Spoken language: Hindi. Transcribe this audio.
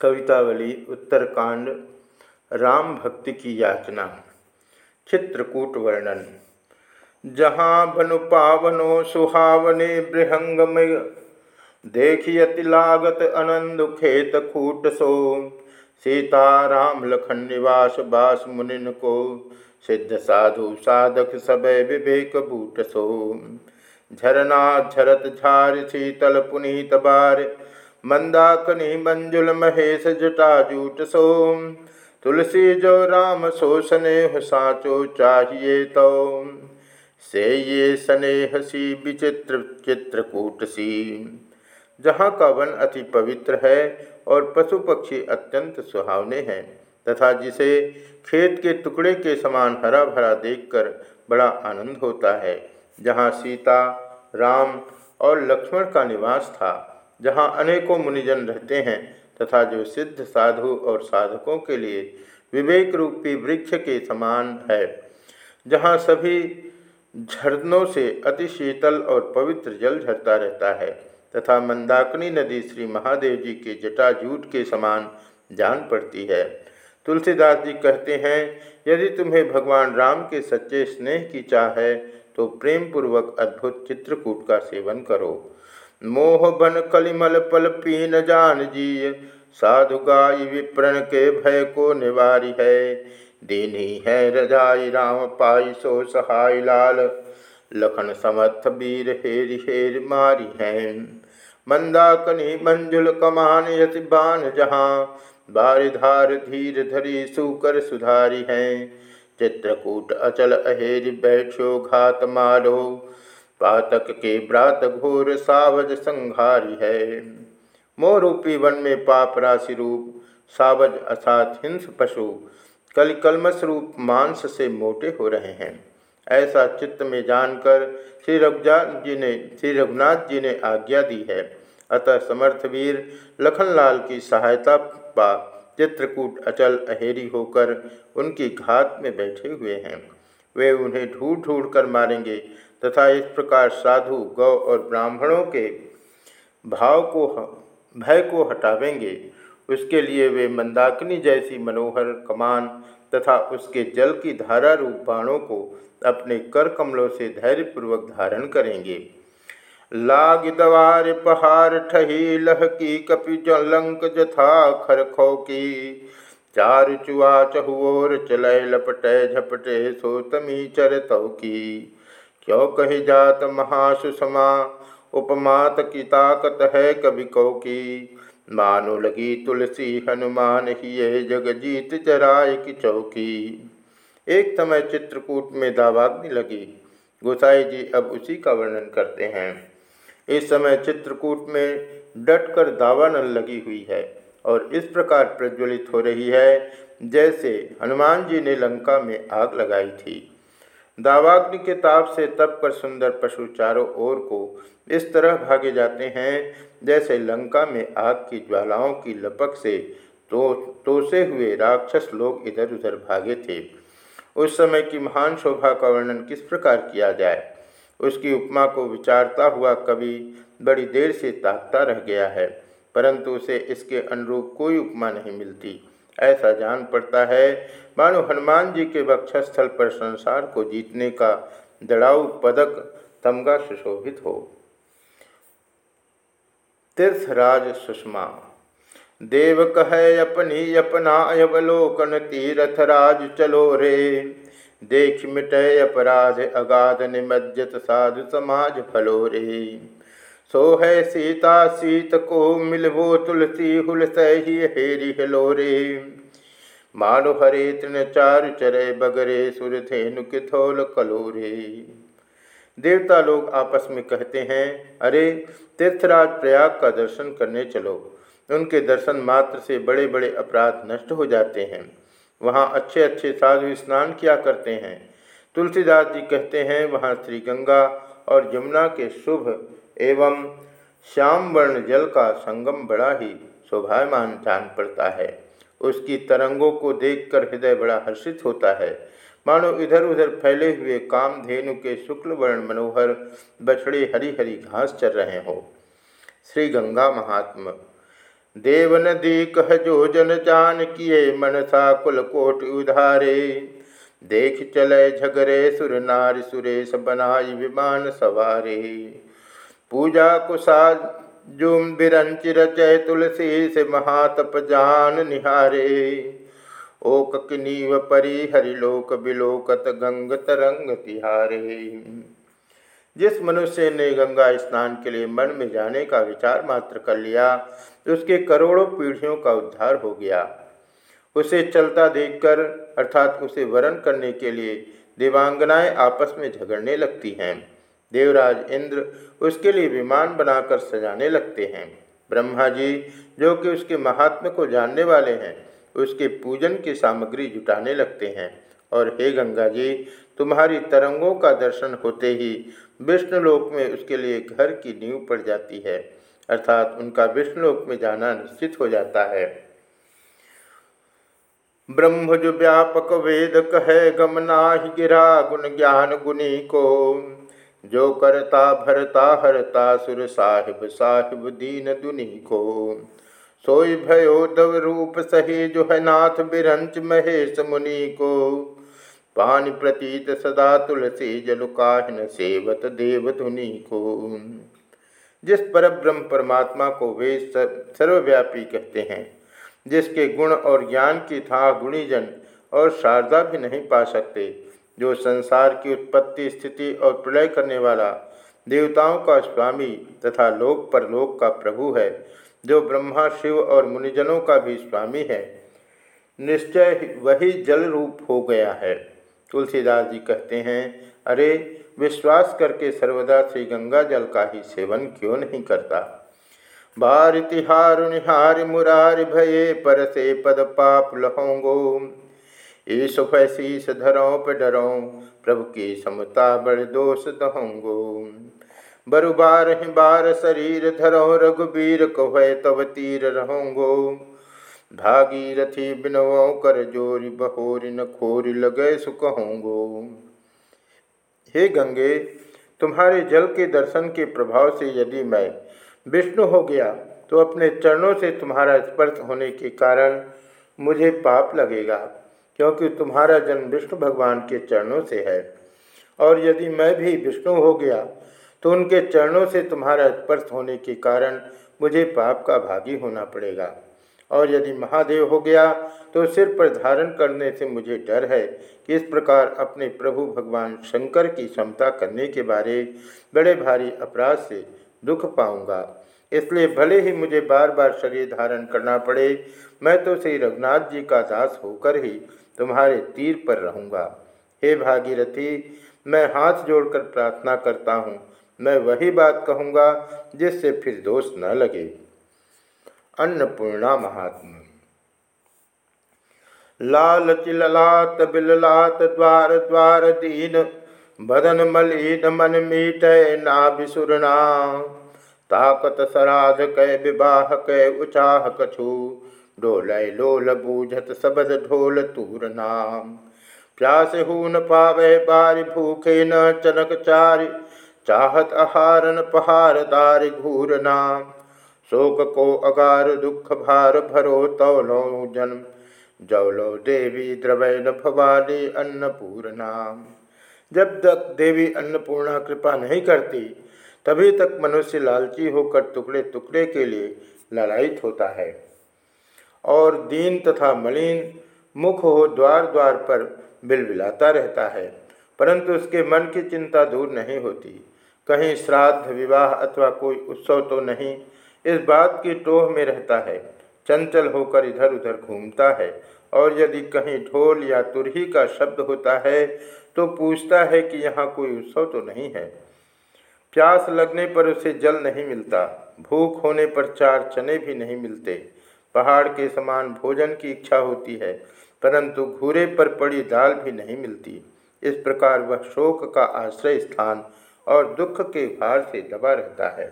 कवितावली, उत्तरकांड, राम भक्ति की याचना, चित्रकूट वर्णन। जहाँ बनु पावनो सुहावने बृहंगमय देखियति लागत अनंद खेत कूट सो। सीता राम लखन निवास बास मुनिन को, सिद्ध साधु साधक सब विवेक बूट सो। झरना झरत झार, शीतल पुनीत बार मंदाकनी मंजुल महेश जटाजूट सोम तुलसी जो राम सो स्नेह साचो चाहिए तो। से ये स्नेह सी विचित्र चित्रकूट सी जहाँ का वन अति पवित्र है और पशु पक्षी अत्यंत सुहावने हैं, तथा जिसे खेत के टुकड़े के समान हरा भरा देखकर बड़ा आनंद होता है, जहाँ सीता, राम और लक्ष्मण का निवास था। जहाँ अनेकों मुनिजन रहते हैं तथा जो सिद्ध साधु और साधकों के लिए विवेक रूपी वृक्ष के समान है, जहाँ सभी झरनों से अति शीतल और पवित्र जल झरता रहता है तथा मंदाकिनी नदी श्री महादेव जी के जटाजूट के समान जान पड़ती है। तुलसीदास जी कहते हैं, यदि तुम्हें भगवान राम के सच्चे स्नेह की चाह है तो प्रेम पूर्वक अद्भुत चित्रकूट का सेवन करो। मोह बन कलिमल पल पीन जान जी साधु गाय विप्रण के भय को निवारी है दीनी है रजाई राम पाई सो सहाय लाल लखन समर्थ वीर हेर हेर मारी है मंदाकनी मंजुल कमान यति बान जहाँ बारिधार धीर धरी सुकर सुधारी है चित्रकूट अचल अहेर बैठो घात मारो पातक के ब्रात घोर सावज संघारी है। मोरूपी वन में पाप राशि रूप, सावज अर्थात हिंस पशु कलकलमस रूप मांस से मोटे हो रहे हैं। ऐसा चित्त में जानकर श्री रघुनाथ जी ने श्री रघुनाथ जी ने आज्ञा दी है। अतः समर्थ वीर, लखनलाल की सहायता पा चित्रकूट अचल अहेरी होकर उनकी घात में बैठे हुए हैं। वे उन्हें ढूंढ ढूंढ कर मारेंगे। तथा इस प्रकार साधु, गौ और ब्राह्मणों के भाव को भय को हटावेंगे, उसके लिए वे मंदाकिनी जैसी मनोहर कमान तथा उसके जल की धारा रूप बाणों को अपने कर कमलों से धैर्यपूर्वक धारण करेंगे। लाग दवार पहाड़ ठही लह की कपि लंक जथा खरखो की। चार चुआ चहुओर चलय लपटे झपटे सोतमी चरतौ की। क्यों कही जात महासुषमा? उपमात की ताकत है कवि कौ की। मानो लगी तुलसी हनुमान, ही ये जग जीत जराय की चौकी। एक समय चित्रकूट में दावाग्नि लगी। गोसाई जी अब उसी का वर्णन करते हैं। इस समय चित्रकूट में डट डटकर दावानल लगी हुई है और इस प्रकार प्रज्वलित हो रही है, जैसे हनुमान जी ने लंका में आग लगाई थी। दावाग्नि के ताप से तप कर सुंदर पशु चारों ओर को इस तरह भागे जाते हैं, जैसे लंका में आग की ज्वालाओं की लपक से तो तोसे हुए राक्षस लोग इधर उधर भागे थे। उस समय की महान शोभा का वर्णन किस प्रकार किया जाए? उसकी उपमा को विचारता हुआ कवि बड़ी देर से ताकता रह गया है, परंतु उसे इसके अनुरूप कोई उपमा नहीं मिलती। ऐसा जान पड़ता है। मानो हनुमान जी के वक्षस्थल पर संसार को जीतने का दड़ाऊ पदक तमगा सुशोभित हो। तीर्थराज सुषमा, देव कह अपनी अपना अवलोकन तीर्थ राज चलो रे। देख मिटे अपराध अगाध निमज्जत साधु समाज फलो रे। सो है सीता सीत को मिलवो तुलसी हुल सही हेरी हेलो रे मानो हरे तृण चार चरे बगरे सुर धेनु किथोल कलोरे। देवता लोग आपस में कहते हैं, अरे, तीर्थराज प्रयाग का दर्शन करने चलो। उनके दर्शन मात्र से बड़े बड़े अपराध नष्ट हो जाते हैं। वहाँ अच्छे अच्छे साधु स्नान किया करते हैं। तुलसीदास जी कहते हैं, वहाँ श्री गंगा और यमुना के शुभ एवं श्याम वर्ण जल का संगम बड़ा ही शोभायमान जान पड़ता है। उसकी तरंगों को देखकर हृदय बड़ा हर्षित होता है। मानो इधर उधर फैले हुए काम धेनु के शुक्ल वर्ण मनोहर, बछड़े हरी हरी घास चल रहे हो। श्री गंगा महात्मा, देव नदी कह जो जन जान किए मनसा कुल कोट उधारे। देख चले झगरे सुर नार सुरेश बनाई विमान सवारे। पूजा कुसाद जुम बिरंच रचय तुलसी महातप जान निहारे। ओक किनीव परी हरिलोक बिलोकत गंग तरंग तिहारे। जिस मनुष्य ने गंगा स्नान के लिए मन में जाने का विचार मात्र कर लिया, उसके करोड़ों पीढ़ियों का उद्धार हो गया। उसे चलता देखकर, अर्थात उसे वरण करने के लिए, देवांगनाएँ आपस में झगड़ने लगती हैं। देवराज इंद्र उसके लिए विमान बनाकर सजाने लगते हैं। ब्रह्मा जी, जो कि उसके महात्म को जानने वाले हैं, उसके पूजन की सामग्री जुटाने लगते हैं। और हे गंगा जी, तुम्हारी तरंगों का दर्शन होते ही विष्णुलोक में उसके लिए घर की नींव पड़ जाती है, अर्थात उनका विष्णुलोक में जाना निश्चित हो जाता है। ब्रह्मज व्यापक वेद कहे गमना गिरा गुण ज्ञान गुनी को। जो करता, भरता, हरता, सुर साहिब साहिब दीन दुनी को। सोई भयो दव रूप सही, जो है नाथ बिरंच महेश मुनि को। पानी प्रतीत सदा तुलसी जलुकाहन सेवत देव धुनि को। जिस पर ब्रह्म परमात्मा को वे सर्वव्यापी कहते हैं, जिसके गुण और ज्ञान की था गुणीजन और शारदा भी नहीं पा सकते जो संसार की उत्पत्ति, स्थिति और प्रलय करने वाला देवताओं का स्वामी तथा लोक परलोक का प्रभु है, जो ब्रह्मा, शिव और मुनिजनों का भी स्वामी है, निश्चय वही जल रूप हो गया है। तुलसीदास जी कहते हैं, अरे, विश्वास करके सर्वदा श्री गंगा जल का ही सेवन क्यों नहीं करता? बार तिहार निहार मुरार भये, पर से पद पाप लहोंगो। ईश फैसीस धरों पे डरों प्रभु की समता बड़ दोष दहोंगो। बरु बार ही बार शरीर धरो, रघुबीर कह तब तीर रहोंगो। भागीरथी बिनवो कर जोरी बहोरी, न खोरी लगे सुकहोंगो हे गंगे, तुम्हारे जल के दर्शन के प्रभाव से यदि मैं विष्णु हो गया तो अपने चरणों से तुम्हारा स्पर्श होने के कारण मुझे पाप लगेगा। क्योंकि तुम्हारा जन्म विष्णु भगवान के चरणों से है। और यदि मैं भी विष्णु हो गया तो उनके चरणों से तुम्हारा स्पर्श होने के कारण मुझे पाप का भागी होना पड़ेगा। और यदि महादेव हो गया तो सिर पर धारण करने से मुझे डर है कि इस प्रकार अपने प्रभु भगवान शंकर की क्षमता करने के बारे बड़े भारी अपराध से दुख पाऊँगा। इसलिए भले ही मुझे बार बार शरीर धारण करना पड़े, मैं तो श्री रघुनाथ जी का दास होकर ही तुम्हारे तीर पर रहूँगा। हे भागीरथी, मैं हाथ जोड़कर प्रार्थना करता हूँ। मैं वही बात कहूँगा जिससे फिर दोष न लगे। अन्नपूर्णा महात्मा। लाल चिललात बिललात द्वार द्वार दीन, बदन मलिन मन मीट ना बिसुरना ताकत सराध कै विवाह कै उचाह कछु। डोलय लोल बूझत सबद ढोल तूर नाम। प्यास हून पावे बारि भूखे न चनक चारि। चाहत आहारन पहार दार घूर नाम। शोक को अगार दुख भार भरो तौलो जन्म। जौलो देवी द्रवैन भवानी अन्नपूर्णा जब तक देवी अन्नपूर्णा कृपा नहीं करती तभी तक मनुष्य लालची होकर टुकड़े टुकड़े के लिए ललायित होता है। और दीन तथा मलिन मुख हो द्वार द्वार पर बिलबिलाता रहता है, परंतु उसके मन की चिंता दूर नहीं होती। कहीं श्राद्ध, विवाह अथवा कोई उत्सव तो नहीं। इस बात की टोह में रहता है, चंचल होकर इधर उधर घूमता है। और यदि कहीं ढोल या तुरही का शब्द होता है तो पूछता है कि यहाँ कोई उत्सव तो नहीं है। प्यास लगने पर उसे जल नहीं मिलता। भूख होने पर चार चने भी नहीं मिलते। पहाड़ के समान भोजन की इच्छा होती है, परंतु घूरे पर पड़ी दाल भी नहीं मिलती। इस प्रकार वह शोक का आश्रय स्थान और दुख के भार से दबा रहता है।